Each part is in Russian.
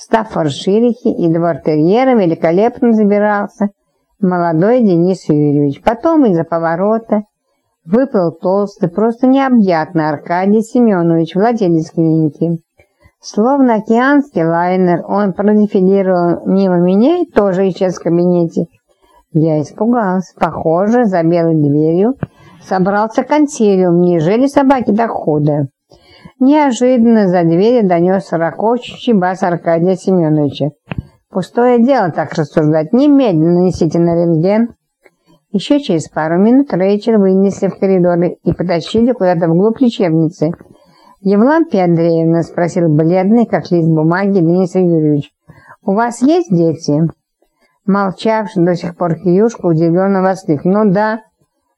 Стаффордширихи и двор-терьера великолепно забирался молодой Денис Юрьевич. Потом из-за поворота выплыл толстый, просто необъятный Аркадий Семенович, владелец клиники. Словно океанский лайнер, он продефилировал мимо меня и тоже исчез в кабинете. Я испугался. Похоже, за белой дверью собрался консилиум. Неужели собаки дохода? Неожиданно за дверью донес ракочущий бас Аркадия Семеновича. «Пустое дело так рассуждать. Немедленно несите на рентген». Еще через пару минут Рэйчел вынесли в коридоры и потащили куда-то вглубь лечебницы. «Евлампия Андреевна?» – спросил бледный, как лист бумаги, Денис Юрьевич. «У вас есть дети?» Молчавший до сих пор Киюшка удивленно воскликнул. «Ну да,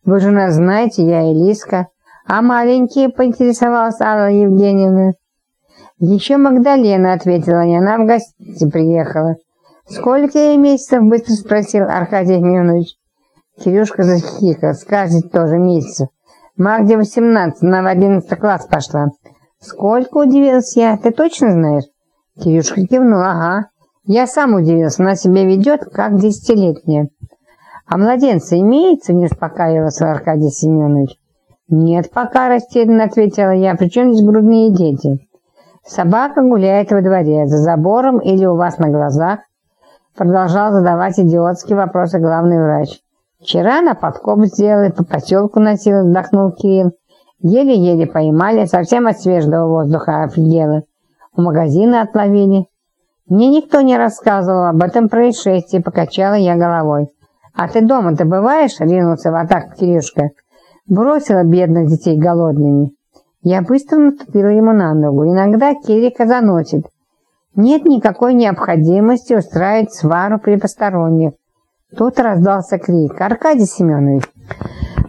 вы же нас знаете, я Элиска». «А маленькие?» – поинтересовалась Алла Евгеньевна. «Еще Магдалена», – ответила они, – «она в гости приехала». «Сколько ей месяцев?» – быстро спросил Аркадий Емельянович. Кирюшка захихикал. «Скажет тоже месяцев. Магде восемнадцать, она в одиннадцатый класс пошла». «Сколько?» – удивилась я. «Ты точно знаешь?» Кирюшка кивнул. «Ага. Я сам удивился. Она себя ведет, как десятилетняя». «А младенцы имеется?» – не успокаивался Аркадий Семенович. «Нет, пока растерянно ответила я. Причем здесь грудные дети?» «Собака гуляет во дворе, за забором или у вас на глазах?» Продолжал задавать идиотские вопросы главный врач. «Вчера на подкоп сделали, по поселку носила», вздохнул Кирилл. «Еле-еле поймали, совсем от свежего воздуха офигела. У магазина отловили». Мне никто не рассказывал об этом происшествии, покачала я головой. «А ты дома-то бываешь?» — ринулся в атаку Кирюшка. Бросила бедных детей голодными. Я быстро наступила ему на ногу. Иногда Кирика заносит. Нет никакой необходимости устраивать свару при посторонних. Тут раздался крик. «Аркадий Семенович!»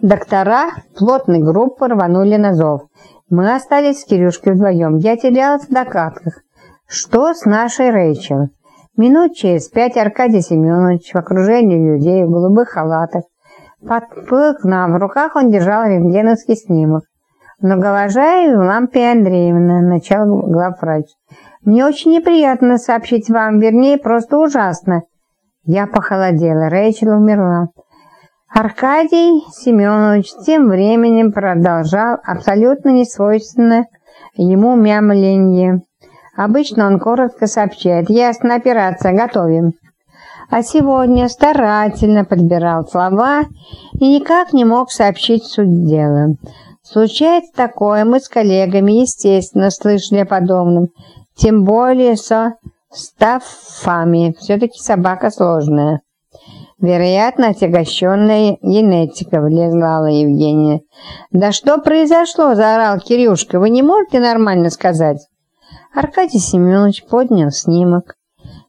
Доктора плотной группы рванули на зов. Мы остались с Кирюшкой вдвоем. Я терялась в догадках. Что с нашей Рэйчел? Минут через пять Аркадий Семенович в окружении людей в голубых халатах подплыл к нам. В руках он держал рентгеновский снимок. «Многоуважаемая Лампия Андреевна», — начал главврач, «мне очень неприятно сообщить вам, вернее, просто ужасно». Я похолодела, Рэйчел умерла. Аркадий Семенович тем временем продолжал абсолютно несвойственное ему мямленье. Обычно он коротко сообщает «Ясно, операция, готовим» а сегодня старательно подбирал слова и никак не мог сообщить суть дела. Случается такое, мы с коллегами, естественно, слышали о подобном, тем более со стаффами, все-таки собака сложная. Вероятно, отягощенная генетика, влезла Евгения. «Да что произошло?» – заорал Кирюшка. «Вы не можете нормально сказать?» Аркадий Семенович поднял снимок.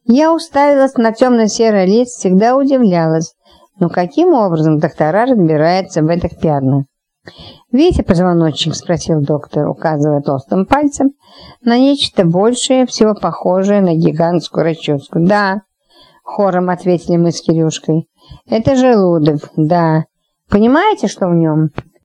Я уставилась на темно-серый лист, всегда удивлялась, но каким образом доктора разбираются в этих пятнах? «Видите позвоночник?» – спросил доктор, указывая толстым пальцем на нечто большее, всего похожее на гигантскую расческу. «Да», – хором ответили мы с Кирюшкой. «Это желудок, да. Понимаете, что в нем?»